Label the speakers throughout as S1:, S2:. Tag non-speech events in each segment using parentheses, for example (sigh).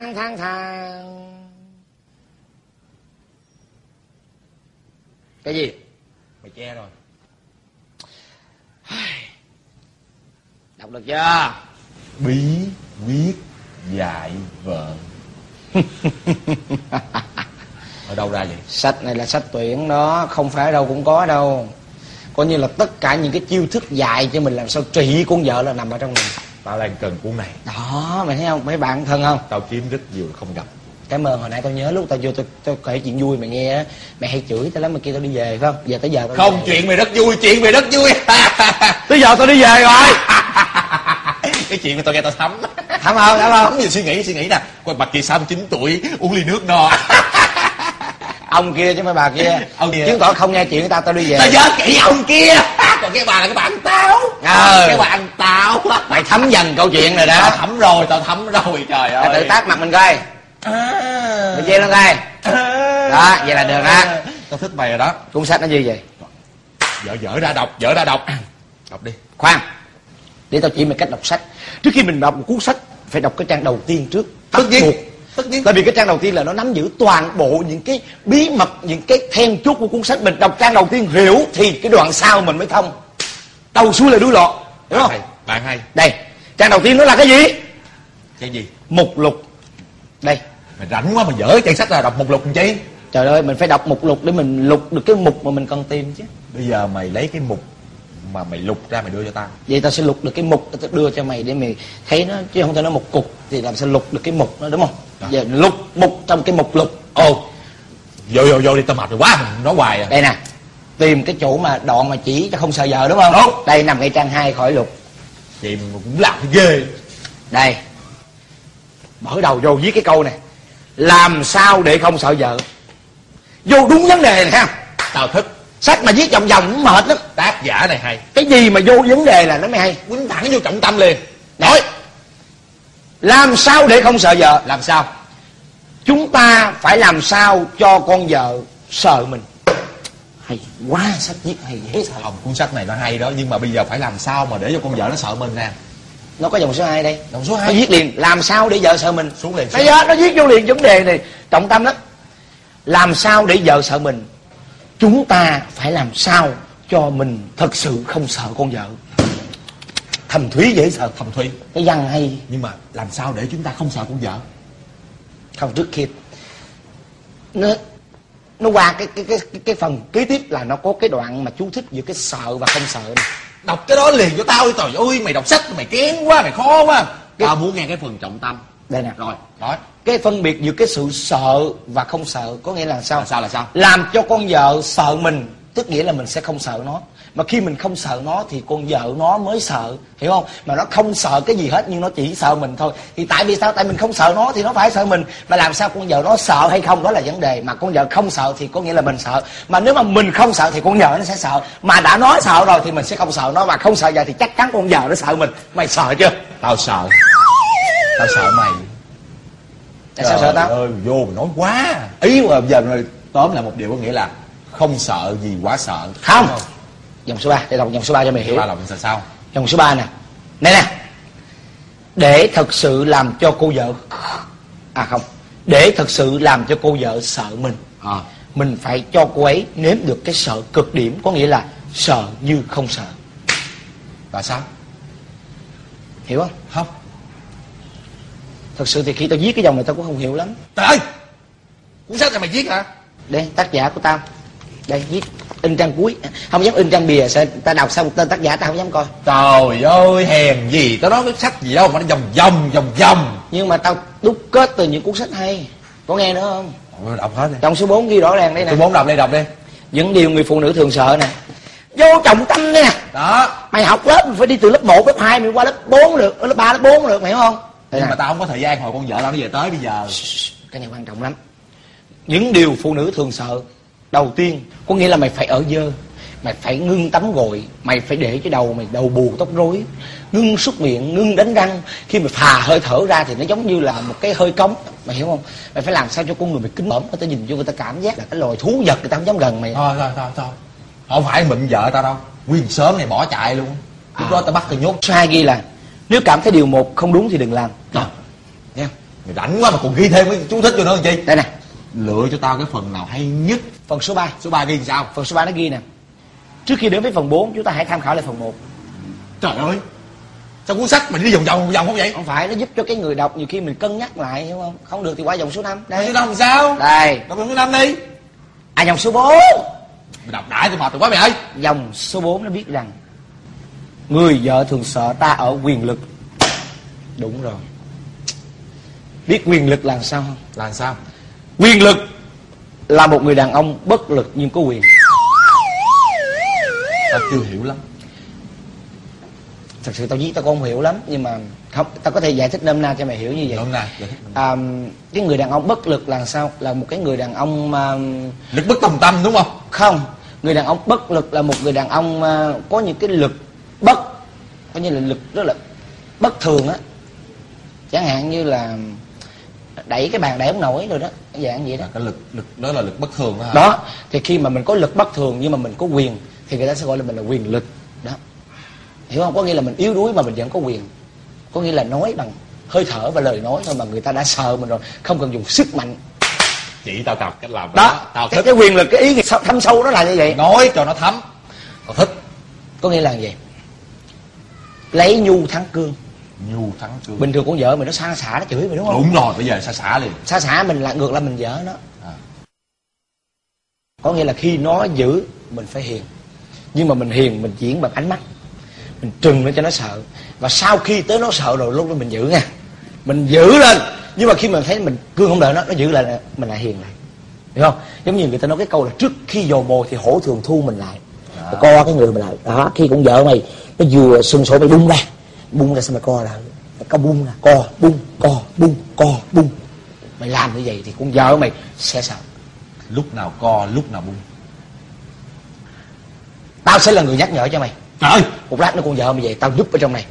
S1: thang thang thang cái gì?
S2: Mày che rồi.
S1: Đọc được chưa?
S2: Bí quyết dạy vợ. (laughs) Ở đâu ra vậy?
S1: Sách này là sách tuyển đó không phải đâu cũng có đâu. Coi như là tất cả những cái chiêu thức dạy cho mình làm sao trị con vợ là nằm ở trong này
S2: tao đang cần cuốn này
S1: đó mày thấy không? Mấy bạn thân không?
S2: Tao kiếm rất nhiều không gặp.
S1: Cảm ơn hồi nãy tao nhớ lúc tao vô tao, tao kể chuyện vui mày nghe á mày hay chửi tao lắm mày kêu tao đi về phải không? Giờ tới giờ tao đi
S2: không
S1: về.
S2: chuyện mày rất vui chuyện mày rất vui. (laughs)
S1: Tới giờ tao đi về rồi. (laughs)
S2: Cái chuyện mà tao nghe tao thấm.
S1: Thấm không thấm không?
S2: Gì suy nghĩ suy nghĩ nè. Coi bà kia 69 tuổi uống ly nước no. (laughs)
S1: Ông kia chứ mấy bà kia.
S2: Ông kia.
S1: chứng tỏ không nghe chuyện của tao tao đi về.
S2: Tao nhớ kỹ ông kia. Còn cái bà là cái tao
S1: Ờ.
S2: cái bà ăn tao
S1: mày thấm dần câu chuyện rồi
S2: tao
S1: đó
S2: thấm rồi tao thấm rồi trời ơi
S1: mày tự tác mặt mình coi.
S2: À.
S1: mày che lên coi. Đó vậy là được đó.
S2: Tao thích mày rồi đó.
S1: Cuốn sách nó gì vậy?
S2: Dở dở ra đọc dở ra đọc. Đọc đi.
S1: Khoan. Để tao chỉ mày cách đọc sách. Trước khi mình đọc một cuốn sách phải đọc cái trang đầu tiên trước.
S2: Tất nhiên.
S1: buộc.
S2: tất nhiên.
S1: Tại vì cái trang đầu tiên là nó nắm giữ toàn bộ những cái bí mật những cái then chốt của cuốn sách. Mình đọc trang đầu tiên hiểu thì cái đoạn sau mình mới thông đầu xuôi là đuôi lọt
S2: bạn
S1: không?
S2: Bạn hay.
S1: Đây trang đầu tiên nó là cái gì?
S2: Cái gì?
S1: Mục lục. Đây.
S2: Mày rảnh quá mà dở trang sách ra đọc một lục làm chi?
S1: Trời ơi mình phải đọc mục lục để mình lục được cái mục mà mình cần tìm chứ.
S2: Bây giờ mày lấy cái mục mà mày lục ra mày đưa cho tao.
S1: Vậy tao sẽ lục được cái mục tao đưa cho mày để mày thấy nó chứ không thể nói một cục thì làm sao lục được cái mục đó đúng không?
S2: Đó.
S1: giờ lục mục trong cái mục lục. Ồ.
S2: Vô vô vô đi tao mệt rồi quá mình nói hoài à.
S1: Đây nè tìm cái chỗ mà đoạn mà chỉ cho không sợ giờ đúng không?
S2: Đúng.
S1: đây nằm ngay trang 2 khỏi lục.
S2: Vậy mà cũng làm ghê.
S1: Đây. Mở đầu vô viết cái câu này. Làm sao để không sợ vợ? Vô đúng vấn đề này ha.
S2: Tao thích.
S1: Sách mà viết vòng vòng cũng mệt lắm.
S2: Tác giả này hay.
S1: Cái gì mà vô vấn đề là nó mới hay.
S2: Quýnh thẳng vô trọng tâm liền.
S1: Nói. Làm sao để không sợ vợ?
S2: Làm sao?
S1: Chúng ta phải làm sao cho con vợ sợ mình hay quá sách viết hay dễ sợ
S2: không cuốn sách này nó hay đó nhưng mà bây giờ phải làm sao mà để cho con vợ nó sợ mình nè?
S1: Nó có dòng số 2 đây.
S2: Dòng số
S1: nó
S2: hai.
S1: viết liền làm sao để vợ sợ mình?
S2: Xuống liền
S1: Bây giờ nó viết vô liền vấn đề này trọng tâm lắm. Làm sao để vợ sợ mình? Chúng ta phải làm sao cho mình thật sự không sợ con vợ? Thầm thúy dễ sợ.
S2: Thầm thủy
S1: cái văn hay.
S2: Nhưng mà làm sao để chúng ta không sợ con vợ?
S1: Không trước kia nó nó qua cái cái cái cái, cái phần kế tiếp là nó có cái đoạn mà chú thích giữa cái sợ và không sợ này.
S2: đọc cái đó liền cho tao đi trời ơi mày đọc sách mày kén quá mày khó quá. Tao muốn nghe cái phần trọng tâm.
S1: Đây nè.
S2: Rồi nói.
S1: Cái phân biệt giữa cái sự sợ và không sợ có nghĩa là sao?
S2: Là sao là sao?
S1: Làm cho con vợ sợ mình tức nghĩa là mình sẽ không sợ nó mà khi mình không sợ nó thì con vợ nó mới sợ hiểu không? Mà nó không sợ cái gì hết nhưng nó chỉ sợ mình thôi. Thì tại vì sao? Tại mình không sợ nó thì nó phải sợ mình. Mà làm sao con vợ nó sợ hay không đó là vấn đề. Mà con vợ không sợ thì có nghĩa là mình sợ. Mà nếu mà mình không sợ thì con vợ nó sẽ sợ. Mà đã nói sợ rồi thì mình sẽ không sợ nó. Mà không sợ giờ thì chắc chắn con vợ nó sợ mình. Mày sợ chưa?
S2: Tao sợ. Tao sợ mày.
S1: Tại sao sợ tao?
S2: ơi vô mà nói quá. Ý mà giờ rồi tóm lại một điều có nghĩa là không sợ gì quá sợ.
S1: Không dòng số 3 để đọc dòng số 3 cho mày hiểu
S2: ba là mình sao?
S1: Dòng số 3 nè. Đây nè. Để thật sự làm cho cô vợ à không. Để thật sự làm cho cô vợ sợ mình.
S2: À.
S1: Mình phải cho cô ấy nếm được cái sợ cực điểm có nghĩa là sợ như không sợ.
S2: Là sao?
S1: Hiểu không?
S2: Không.
S1: Thật sự thì khi tao viết cái dòng này tao cũng không hiểu lắm.
S2: Trời ơi! Cuốn sách này mày viết hả?
S1: Đây tác giả của tao đây viết in trang cuối. Không dám in trang bìa sao ta đọc xong tên tác giả tao không dám coi.
S2: Trời ơi hèn gì. Tao nói cái sách gì đâu mà nó vòng vòng vòng vòng.
S1: Nhưng mà tao đúc kết từ những cuốn sách hay. Có nghe nữa không?
S2: Ôi, đọc hết đi.
S1: Trong số 4 ghi rõ ràng đây nè.
S2: Tôi muốn đọc đây đọc đi.
S1: Những điều người phụ nữ thường sợ nè. Vô trọng tâm nè.
S2: Đó.
S1: Mày học lớp mày phải đi từ lớp 1, lớp 2 mày qua lớp 4 được lớp 3, lớp 4 được mày hiểu không? Đây
S2: nhưng
S1: nè.
S2: mà tao không có thời gian hồi con vợ tao nó về tới bây giờ.
S1: Cái này quan trọng lắm. Những điều phụ nữ thường sợ đầu tiên có nghĩa là mày phải ở dơ mày phải ngưng tắm gội mày phải để cái đầu mày đầu bù tóc rối ngưng súc miệng ngưng đánh răng. Khi mày phà hơi thở ra thì nó giống như là một cái hơi cống mày hiểu không? Mày phải làm sao cho con người mày kính bẩm người ta nhìn vô người ta cảm giác là cái loài thú vật người ta không dám gần mày.
S2: Thôi thôi thôi thôi. Không phải mịn vợ tao đâu. Nguyên sớm này bỏ chạy luôn. Lúc đó tao bắt tao nhốt.
S1: Số hai ghi là nếu cảm thấy điều một không đúng thì đừng làm.
S2: Đó. nha mày rảnh quá mà còn ghi thêm cái chú thích cho nó làm chi?
S1: Đây nè.
S2: Lựa cho tao cái phần nào hay nhất
S1: phần số 3
S2: số 3 ghi sao?
S1: Phần số 3 nó ghi nè. Trước khi đến với phần 4 chúng ta hãy tham khảo lại phần 1
S2: trời ơi. Sao cuốn sách mình đi vòng vòng vòng không vậy?
S1: Không phải nó giúp cho cái người đọc nhiều khi mình cân nhắc lại hiểu không? Không được thì qua dòng số 5
S2: Đây. số năm làm sao?
S1: Đây.
S2: Đọc số năm đi.
S1: À dòng số 4
S2: mày đọc đại tôi mệt rồi quá mày ơi.
S1: Dòng số 4 nó viết rằng người vợ thường sợ ta ở quyền lực. Đúng rồi. Biết quyền lực là sao không?
S2: Là sao?
S1: Quyền lực là một người đàn ông bất lực nhưng có quyền.
S2: Tao chưa hiểu lắm.
S1: Thật sự tao viết tao cũng không hiểu lắm nhưng mà không tao có thể giải thích nôm na cho mày hiểu như vậy.
S2: Đúng nè giải thích.
S1: à, cái người đàn ông bất lực là sao? Là một cái người đàn ông mà
S2: lực bất tòng tâm đúng không?
S1: không người đàn ông bất lực là một người đàn ông à, có những cái lực bất coi như là lực rất là bất thường á. Chẳng hạn như là đẩy cái bàn đẩy ông nổi rồi đó dạng vậy đó.
S2: Là cái lực lực đó là lực bất thường đó hả?
S1: Đó thì khi mà mình có lực bất thường nhưng mà mình có quyền thì người ta sẽ gọi là mình là quyền lực. Đó. Hiểu không? Có nghĩa là mình yếu đuối mà mình vẫn có quyền. Có nghĩa là nói bằng hơi thở và lời nói thôi mà người ta đã sợ mình rồi không cần dùng sức mạnh.
S2: Chỉ tao tập cách làm
S1: đó
S2: tao
S1: cái,
S2: thích.
S1: cái quyền lực cái ý thâm sâu đó là như vậy.
S2: Nói cho nó thấm. Tao thích.
S1: Có nghĩa là gì? Lấy nhu thắng cương
S2: nhu thắng cương
S1: bình thường con vợ mình nó xa xả nó chửi mình đúng không?
S2: Đúng rồi bây giờ xa xả liền.
S1: Xa xả mình là ngược lại mình vợ nó.
S2: À.
S1: có nghĩa là khi nó giữ mình phải hiền. Nhưng mà mình hiền mình diễn bằng ánh mắt. Mình trừng lên cho nó sợ. Và sau khi tới nó sợ rồi lúc đó mình giữ nha. Mình giữ lên. Nhưng mà khi mình thấy mình cương không đợi nó nó giữ lại mình lại hiền lại. Hiểu không? Giống như người ta nói cái câu là trước khi dồ bồ thì hổ thường thu mình lại.
S2: À.
S1: Co cái người mình lại. Đó khi con vợ mày nó vừa sưng sổ mày bung ra bung ra sao mày co lại mày co bung ra co bung co bung co bung. Mày làm như vậy thì con vợ mày sẽ sợ
S2: lúc nào co lúc nào bung.
S1: Tao sẽ là người nhắc nhở cho mày.
S2: Trời ơi!
S1: Một lát nữa con vợ mày về tao giúp ở trong này.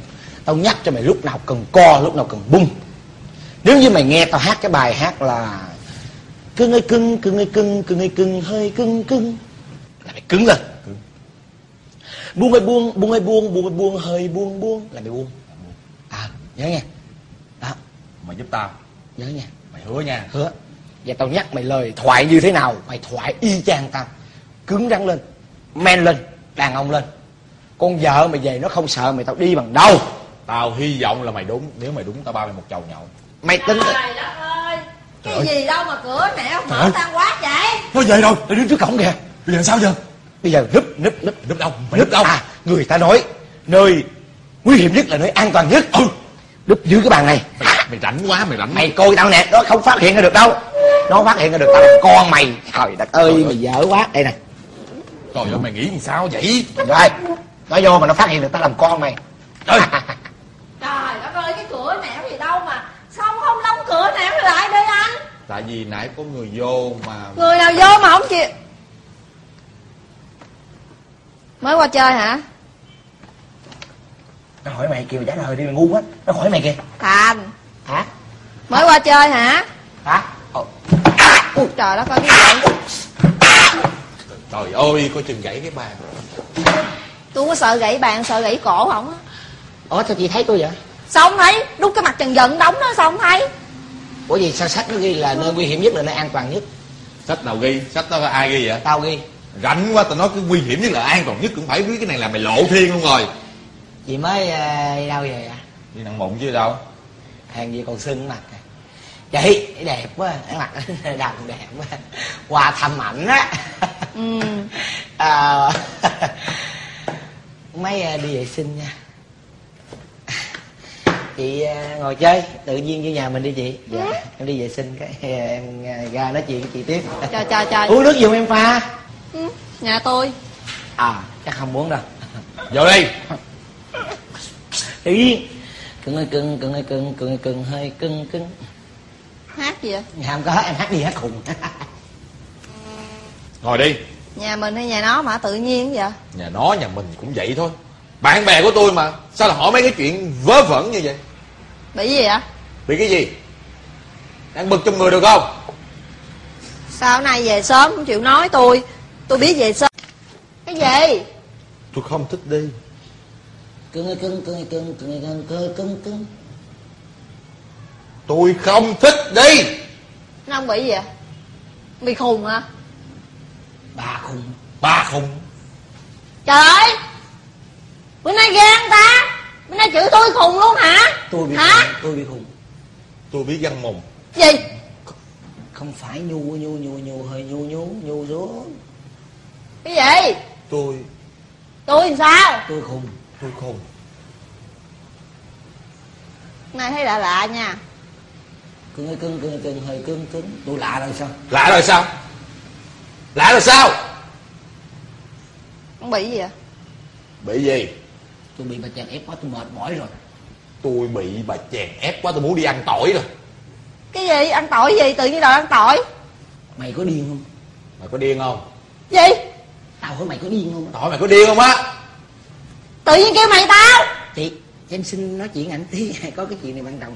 S1: Tao nhắc cho mày lúc nào cần co lúc nào cần bung. Nếu như mày nghe tao hát cái bài hát là cưng ơi cưng cưng ơi cưng cưng ơi cưng hơi cưng cưng. Là mày cứng lên. Buông ơi buông buông ơi buông buông ơi buông hơi buông buông. Là mày buông. À nhớ nghe đó.
S2: Mày giúp tao.
S1: Nhớ nghe
S2: mày hứa nha.
S1: Hứa. Và tao nhắc mày lời thoại như thế nào mày thoại y chang tao. Cứng rắn lên men lên đàn ông lên. Con vợ mày về nó không sợ mày tao đi bằng đâu.
S2: Tao hy vọng là mày đúng. Nếu mày đúng tao bao mày một chầu nhậu.
S1: Mày tính
S3: Trời đất ơi
S2: Trời
S3: Cái
S2: ơi.
S3: gì đâu mà cửa nẻo
S2: Trời
S3: mở tan quá vậy?
S2: Nó về rồi.
S1: Nó đứng trước cổng kìa.
S2: Bây giờ sao giờ
S1: bây giờ núp núp núp
S2: núp đâu mày núp đâu
S1: à người ta nói nơi nguy hiểm nhất là nơi an toàn nhất.
S2: Ừ.
S1: Núp dưới cái bàn này.
S2: Mày, mày rảnh quá mày rảnh.
S1: Mày coi tao nè nó không phát hiện ra được đâu. Nó phát hiện ra được tao là con mày. Trời đất ơi mày dở quá. Đây nè.
S2: Trời ơi mày nghĩ làm sao vậy?
S1: Rồi nó vô mà nó phát hiện được tao làm con mày.
S2: Trời (laughs)
S3: Trời đất ơi cái cửa nẻo gì đâu mà. Sao ông không đóng cửa nẻo lại đi anh?
S2: Tại vì nãy có người vô mà
S3: Người nào vô mà không chịu Mới qua chơi hả?
S1: Nó hỏi mày kêu trả lời đi mày ngu quá. Nó hỏi mày kìa.
S3: Thành
S1: hả?
S3: Mới qua chơi hả?
S1: Hả? Ồ,
S3: Ui trời đất ơi cái gì
S2: trời ơi coi chừng gãy cái bàn.
S3: Tôi không có sợ gãy bàn sợ gãy cổ không á.
S1: Ủa sao chị thấy tôi vậy?
S3: Sao không thấy Đút cái mặt trần giận đóng đó sao không thấy.
S1: Ủa gì sao sách nó ghi là nơi nguy hiểm nhất là nơi an toàn nhất?
S2: Sách nào ghi? Sách đó ai ghi vậy?
S1: Tao ghi
S2: rảnh quá tao nói cái nguy hiểm nhất là an toàn nhất cũng phải biết cái này là mày lộ thiên luôn rồi.
S1: Chị mới ờ, đi đâu về à
S2: đi nặng mụn chứ đâu?
S1: Hàng gì còn sưng mặt à. chị đẹp quá cái mặt (laughs) đầm đẹp quá. Qua thăm ảnh á.
S3: Ừ.
S1: À, (laughs) mấy ờ, đi vệ sinh nha. Chị ờ, ngồi chơi tự nhiên vô nhà mình đi chị. Dạ em đi vệ sinh cái em ra nói chuyện với chị tiếp.
S3: Trời trời trời.
S1: Uống nước dùng em pha
S3: ừ, Nhà tôi.
S1: À chắc không muốn đâu.
S2: Vô đi.
S1: Nhiên cưng ơi cưng cưng ơi cưng cưng ơi cưng hơi cưng cưng.
S3: Hát gì vậy?
S1: Nhà không có em hát đi hát khùng.
S2: Ngồi đi.
S3: Nhà mình hay nhà nó mà tự nhiên vậy?
S2: Nhà nó nhà mình cũng vậy thôi. Bạn bè của tôi mà sao là hỏi mấy cái chuyện vớ vẩn như vậy?
S3: Bị gì vậy?
S2: Bị cái gì? Đang bực trong người được không?
S3: Sao nay về sớm không chịu nói tôi Tôi biết về sớm Cái gì
S2: tôi không thích đi
S1: cưng ơi cưng cưng cưng cưng cưng cưng cưng cưng
S2: Tôi không thích đi
S3: Nó ông bị gì à Bị khùng hả
S1: bà khùng
S2: Ba không
S3: Trời ơi Bữa nay gan ta Bữa nay chửi tôi khùng luôn hả
S1: tôi bị
S3: Hả
S1: khùng tôi bị khùng
S2: Tôi biết văn mồm
S3: Gì
S1: không phải nhu nhu nhu nhu hơi nhu nhu nhu xuống
S3: Cái gì?
S2: Tôi
S3: Tôi làm sao?
S1: tôi khùng
S2: Tôi không.
S3: Này thấy lạ lạ nha.
S1: Cưng hơi cưng cưng cưng hơi cưng cứng tôi lạ rồi sao?
S2: Lạ rồi sao? Lạ rồi sao?
S3: Ông bị gì à
S2: Bị gì?
S1: Tôi bị bà chàng ép quá tôi mệt mỏi rồi.
S2: Tôi bị bà chèn ép quá tôi muốn đi ăn tỏi rồi.
S3: Cái gì? Ăn tỏi gì? Tự nhiên đòi ăn tỏi.
S1: Mày có điên không?
S2: Mày có điên không?
S3: Gì
S1: tao hỏi mày có điên không
S2: Tỏi mày có điên không á?
S3: Tự nhiên kêu mày tao!
S1: Chị em xin nói chuyện ảnh tí (laughs) có cái chuyện này trọng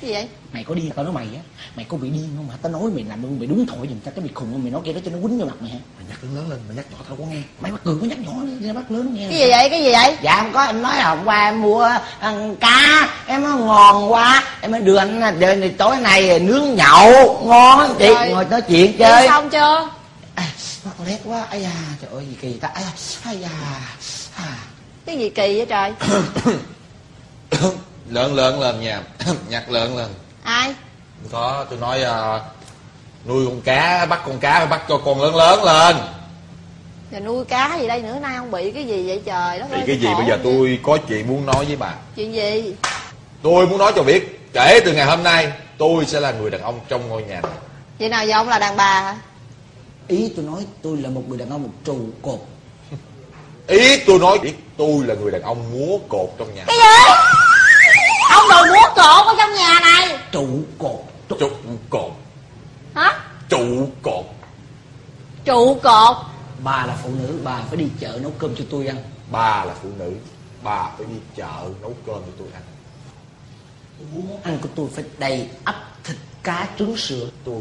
S3: Cái gì vậy?
S1: Mày có điên tao nói mày á. Mày có bị điên không? Hả tao nói mày làm luôn mày đúng thổi giùm tao cái bị khùng không? Mày nói kia đó cho nó quýnh vô mặt mày hả?
S2: Mày nhắc lớn lên Mày nhắc nhỏ tao có nghe.
S1: Mày bắt cường có nhắc nhỏ đi bắt lớn nghe.
S3: Cái gì vậy? Cái gì vậy?
S1: Dạ không có em nói là hôm qua em mua ăn cá em nó ngon quá. Em mới đưa anh đưa, tối nay nướng nhậu ngon chị
S3: Rồi.
S1: ngồi nói chuyện chơi.
S3: Xong chưa
S1: nó lét quá. Ai da trời ơi gì kỳ ta. Ai da ai da. À.
S3: Cái gì kỳ vậy trời? (coughs)
S2: Lớn lớn lên nha. (coughs) Nhắc lớn lên.
S3: Ai?
S2: Có tôi nói à, Nuôi con cá Bắt con cá phải bắt cho con lớn lớn lên.
S3: Giờ nuôi cá gì đây nữa? Nay không bị cái gì vậy trời?
S2: Thì
S3: ơi,
S2: cái gì bây giờ
S3: vậy.
S2: tôi có chuyện muốn nói với bà.
S3: Chuyện gì?
S2: Tôi muốn nói cho biết Kể từ ngày hôm nay Tôi sẽ là người đàn ông trong ngôi nhà này.
S3: Vậy nào giờ ông là đàn bà hả
S1: ý tôi nói tôi là một người đàn ông một trụ cột.
S2: Ý tôi nói biết tôi là người đàn ông múa cột trong nhà.
S3: Cái gì? Ông đòi múa cột ở trong nhà này.
S1: Trụ cột. Trụ.
S2: Trụ cột.
S3: Hả?
S2: Trụ cột.
S3: Trụ cột.
S1: Bà là phụ nữ bà phải đi chợ nấu cơm cho tôi ăn.
S2: Bà là phụ nữ Bà phải đi chợ nấu cơm cho tôi ăn.
S1: Món ăn của tôi phải đầy ắp thịt cá trứng sữa.
S2: Tôi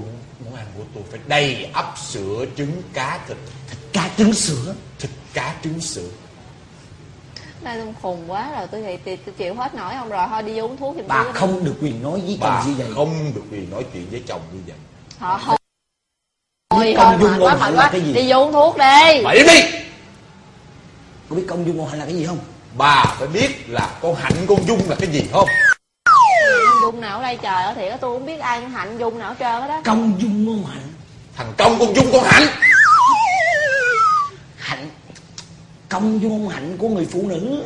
S2: muốn ăn của tôi phải đầy ắp sữa trứng cá thịt.
S1: Thịt cá trứng sữa?
S2: Thịt cá trứng sữa.
S3: Đây tôi khùng quá rồi tôi thì, thì tôi chịu hết nổi ông rồi thôi đi uống thuốc giùm
S1: bà
S3: tôi đi.
S1: không được quyền nói với chồng như vậy.
S2: không được quyền nói chuyện với chồng như vậy.
S3: Họ thôi Thôi
S1: công dung ngôn hạnh là cái gì?
S3: Đi vô uống thuốc đi.
S2: Bà im đi.
S1: Có biết công dung ngôn hạnh là cái gì không?
S2: Bà phải biết là con hạnh con dung là cái gì không
S3: nào ở đây trời ơi thiệt á, tôi không biết ai hạnh Dung nào hết trơn hết đó
S1: công dung ngôn hạnh.
S2: Thằng công con dung con hạnh.
S1: Hạnh. Công dung ngôn hạnh của người phụ nữ.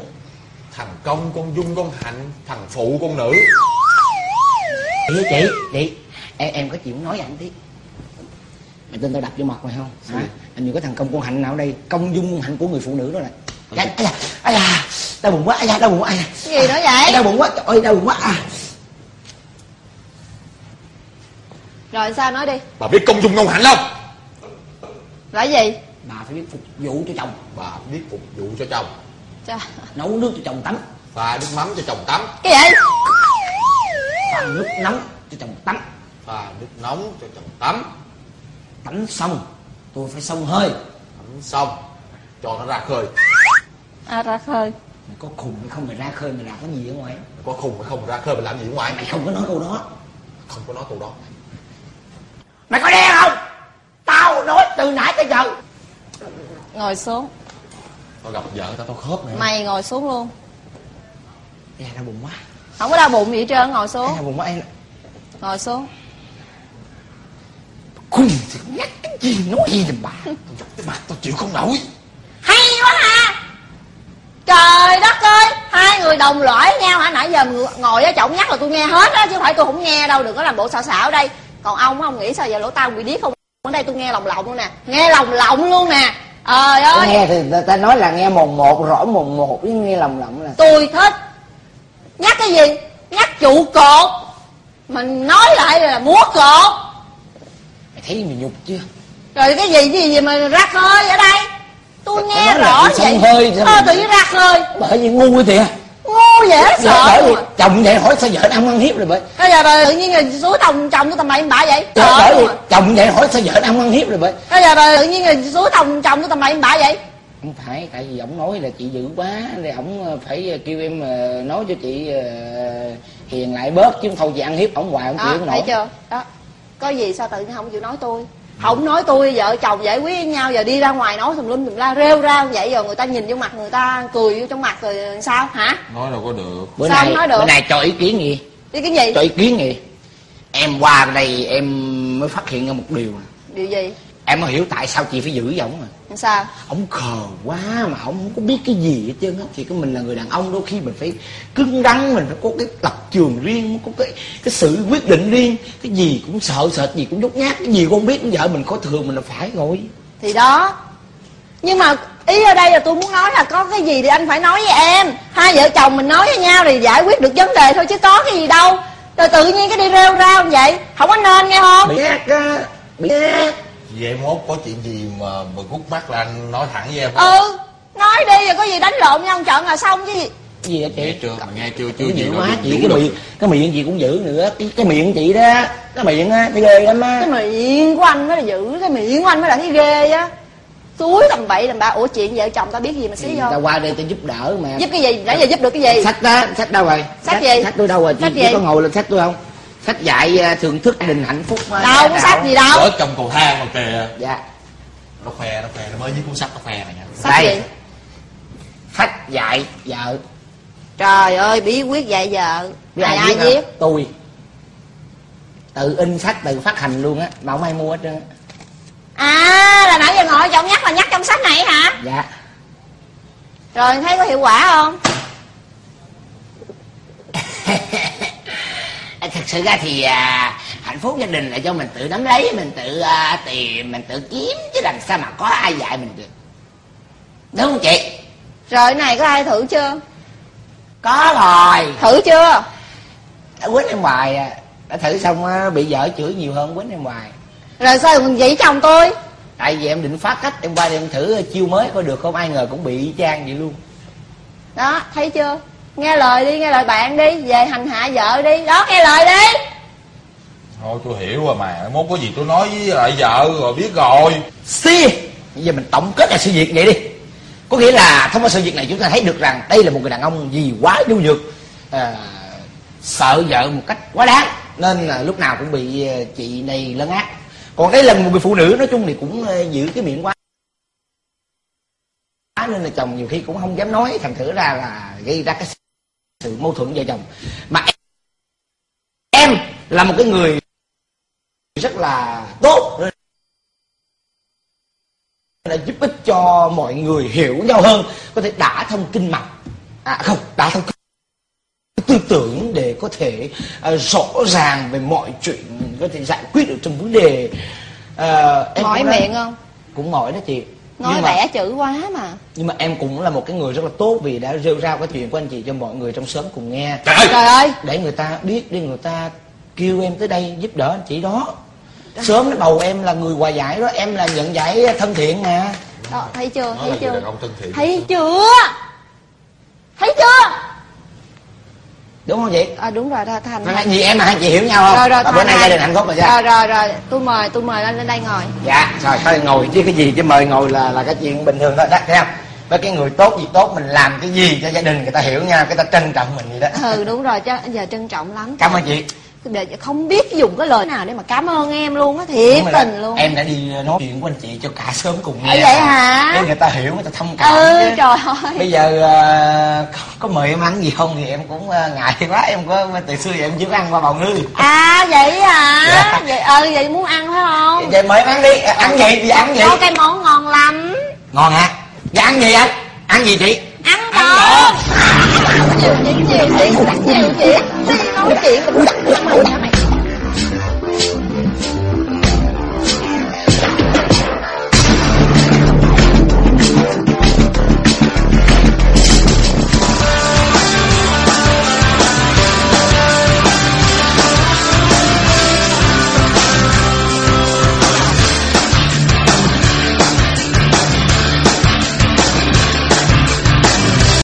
S2: Thằng công con dung con hạnh Thằng phụ con nữ.
S1: Chị chị chị. Em, em có chuyện muốn nói với anh tí? Mày tin tao đập vô mặt mày không? Hả anh nhiều cái thằng công con hạnh nào ở đây. Công dung ngôn hạnh của người phụ nữ đó này. Ai da ai da đau bụng quá ai da đau bụng quá. Ai da
S3: gì nữa vậy?
S1: Đau bụng quá trời ơi đau bụng quá. À.
S3: Rồi sao nói đi?
S2: Bà biết công dung con hạnh không?
S3: Là gì?
S1: Bà phải biết phục vụ cho chồng.
S2: Bà biết phục vụ cho chồng.
S3: Trời.
S1: nấu nước cho chồng tắm.
S2: Pha nước mắm cho chồng tắm.
S3: Cái gì?
S1: Pha nước nóng cho chồng tắm.
S2: Pha nước nóng cho chồng tắm.
S1: Tắm xong tôi phải xông hơi.
S2: Tắm xong Cho nó ra khơi.
S3: À ra khơi.
S1: Mày có khùng hay không mày ra khơi mày làm cái gì ở ngoài?
S2: Có khùng hay không ra khơi mà làm gì ở ngoài?
S1: Mày không có nói câu đó.
S2: Không có nói câu đó
S1: mày có đen không? Tao nói từ nãy tới giờ.
S3: Ngồi xuống.
S2: Tao gặp vợ tao tao khớp nè
S3: Mày ngồi xuống luôn.
S1: Da đau bụng quá.
S3: Không có đau bụng gì hết trơn ngồi xuống.
S1: Đau bụng quá ai
S3: Ngồi xuống.
S1: Khùng thì nhắc cái gì nói gì thì bà.
S2: Tao giật cái mặt tao chịu không nổi.
S3: Hay quá ha. Trời đất ơi Hai người đồng lõi nhau hả? Nãy giờ ngồi- ở chổng nhắc là tôi nghe hết á Chứ không phải tôi không nghe đâu Đừng có làm bộ xạo xạo ở đây Còn ông ông nghĩ sao giờ lỗ tai bị điếc không? Ở đây tôi nghe lòng lộng luôn nè. Nghe lòng lộng luôn nè. Trời ơi.
S1: nghe thì ta, ta nói là nghe mồn một rõ mồn một chứ nghe lòng lộng là
S3: Tôi thích. Nhắc cái gì? Nhắc trụ cột. Mình nói lại là múa cột.
S1: Mày thấy mày nhục chưa?
S3: Rồi cái gì cái gì mà ra khơi ở đây? Tôi nghe rõ vậy.
S1: hơi
S3: Ờ tự nhiên ra khơi.
S1: Bởi vì ngu kìa
S3: Ngu dễ sợ. à.
S1: chồng vậy hỏi sao vợ ăn ăn hiếp rồi bởi
S3: Bây giờ bà tự nhiên là suối tòng chồng tôi tầm bậy bạ vậy?
S1: Bởi
S3: Sợ. à.
S1: chồng vậy hỏi sao vợ ăn ăn hiếp rồi bởi
S3: Bây giờ bà tự nhiên là suối tòng chồng tôi tầm bậy bạ vậy?
S1: Không phải tại vì ổng nói là chị dữ quá thì ổng ờ, phải kêu em ờ, nói cho chị ờ, hiền lại bớt chứ không chị ăn hiếp ổng hoài ổng
S3: đó
S1: chịu không nổi.
S3: chưa? Đó. Có gì sao tự nhiên không chịu nói tôi không nói tôi vợ chồng giải quyết với nhau giờ đi ra ngoài nói tùm lum tùm la rêu ra vậy rồi người ta nhìn vô mặt người ta cười vô trong mặt rồi sao? Hả?
S2: Nói đâu có được.
S1: Bữa
S3: Sao
S1: nay
S3: không nói được?
S1: bữa nay cho ý kiến gì?
S3: Đi cái gì?
S1: Cho ý kiến gì? Em qua đây em mới phát hiện ra một điều
S3: điều gì?
S1: Em mới hiểu tại sao chị phải giữ với ổng mà
S3: sao?
S1: Ổng khờ quá mà ổng không có biết cái gì hết trơn á. Thì cái mình là người đàn ông đôi khi mình phải cứng rắn mình phải có cái lập trường riêng có cái cái sự quyết định riêng. Cái gì cũng sợ sệt gì cũng nhút nhát cái gì cũng không biết vợ mình có thường mình là phải rồi
S3: thì đó. Nhưng mà ý ở đây là tôi muốn nói là có cái gì thì anh phải nói với em. Hai vợ chồng mình nói với nhau thì giải quyết được vấn đề thôi chứ có cái gì đâu. Rồi tự nhiên cái đi rêu rao vậy. Không có nên nghe không?
S1: Bị ác á bị ác
S2: vậy mốt có chuyện gì mà mà gút mắt là anh nói thẳng với em
S3: ừ nói đi rồi có gì đánh lộn nhau trận là xong chứ gì?
S1: Gì
S2: nghe
S1: chị?
S2: Chưa? Mà nghe chưa chưa
S1: quá
S2: biết
S1: chị cái miệng cái miệng chị cũng giữ nữa. Cái, cái miệng chị đó cái miệng á nó ghê lắm á.
S3: Cái miệng của anh mới là dữ cái miệng của anh mới là cái ghê á. Túi tầm bậy tầm bạ. Ủa chuyện vợ chồng ta biết gì mà xí vô?
S1: ta qua đây ta giúp đỡ mà.
S3: Giúp cái gì? Nãy giờ giúp được cái gì?
S1: Sách đó sách đâu rồi?
S3: Sách gì?
S1: sách tôi đâu rồi? Chị,
S3: Sách
S1: chị có ngồi lên sách tôi không sách dạy à, thưởng thức gia đình hạnh phúc á.
S3: đâu có sách gì đâu.
S2: Ở trong cầu thang mà kìa.
S1: Dạ.
S2: Nó khoe nó khoe nó mới viết cuốn sách nó khoe này nha.
S3: Sách
S1: Đây.
S3: gì?
S1: Sách dạy vợ.
S3: Trời ơi bí quyết dạy vợ.
S1: Biết
S3: ai
S1: ai viết? Tôi. Tự in sách tự phát hành luôn á. Mà không ai mua hết trơn á.
S3: à là nãy giờ ngồi chồng nhắc là nhắc trong sách này hả?
S1: Dạ.
S3: Rồi thấy có hiệu quả không (laughs)
S1: sự ra thì à, hạnh phúc gia đình là do mình tự nắm lấy mình tự à, tìm mình tự kiếm chứ làm sao mà có ai dạy mình được. Đúng không chị?
S3: Rồi này có ai thử chưa?
S1: Có rồi.
S3: Thử chưa?
S1: Đã quýnh em hoài à. Đã thử xong á, bị vợ chửi nhiều hơn quýnh em hoài.
S3: Rồi sao đừng chỉ chồng tôi?
S1: Tại vì em định phá cách em qua đây em thử chiêu mới coi được không? Ai ngờ cũng bị trang vậy luôn.
S3: Đó thấy chưa nghe lời đi nghe lời bạn đi về hành hạ vợ đi. Đó nghe lời đi.
S2: Thôi tôi hiểu rồi mà mốt có gì tôi nói với lại vợ rồi biết rồi.
S1: Si bây giờ mình tổng kết lại sự việc vậy đi. Có nghĩa là thông qua sự việc này chúng ta thấy được rằng đây là một người đàn ông vì quá nhu nhược à, sợ vợ một cách quá đáng nên là lúc nào cũng bị ờ, chị này lấn át. Còn đây là một người phụ nữ nói chung thì cũng ờ, giữ cái miệng quá nên là chồng nhiều khi cũng không dám nói thành thử ra là gây ra cái sự mâu thuẫn vợ chồng. Mà em, em là một cái người rất là tốt. Là giúp ích cho mọi người hiểu nhau hơn có thể đả thông kinh mạch. À không đả thông tư tưởng để có thể à, rõ ràng về mọi chuyện có thể giải quyết được trong vấn đề à, em
S3: mỏi
S1: đã-
S3: miệng không?
S1: Cũng mỏi đó chị
S3: nói
S1: nhưng mà,
S3: vẽ chữ quá mà.
S1: nhưng mà em cũng là một cái người rất là tốt vì đã rêu rao cái chuyện của anh chị cho mọi người trong xóm cùng nghe.
S2: Trời ơi!
S3: Trời ơi!
S1: Để người ta biết để người ta kêu em tới đây giúp đỡ anh chị đó. Sớm nó bầu em là người hòa giải đó em là nhận giải thân thiện mà.
S3: Đó thấy chưa? Thấy chưa? thấy chưa? Thấy chưa
S1: đúng không chị?
S3: À đúng rồi thành. Thành
S1: hai chị em mà hai chị hiểu nhau không?
S3: Rồi rồi
S1: bữa nay gia đình hạnh phúc rồi
S3: rồi
S1: sao
S3: rồi rồi tôi mời tôi mời lên lên đây ngồi.
S1: Dạ rồi thôi ngồi chứ cái gì chứ mời ngồi là là cái chuyện bình thường thôi đó thấy không? Với cái người tốt gì tốt mình làm cái gì cho gia đình người ta hiểu nha người ta trân trọng mình vậy đó.
S3: Ừ đúng rồi chứ giờ trân trọng lắm.
S1: Cảm ơn chị
S3: để không biết dùng cái lời nào để mà cảm ơn em luôn á thiệt tình luôn.
S1: Em đã đi nói chuyện của anh chị cho cả sớm cùng nghe.
S3: À, vậy hả?
S1: để người ta hiểu người ta thông cảm
S3: ừ
S1: chứ.
S3: trời ơi.
S1: Bây giờ ờ, có, mời em ăn gì không thì em cũng ờ, ngại quá. Em có từ xưa giờ em chưa ăn qua bào ngư.
S3: À vậy hả? (laughs)
S1: Dạ.
S3: vậy ừ vậy muốn ăn phải không?
S1: Vậy mời em ăn đi. Ăn gì? Thì ăn gì?
S3: có cái món ngon lắm.
S1: Ngon hả? Dạ ăn gì anh? Ăn gì chị?
S3: Ăn
S1: Ăn
S3: cơm tao chịu chuyện gì chuyện chịu chuyện đi nói chuyện mình đặt cho mình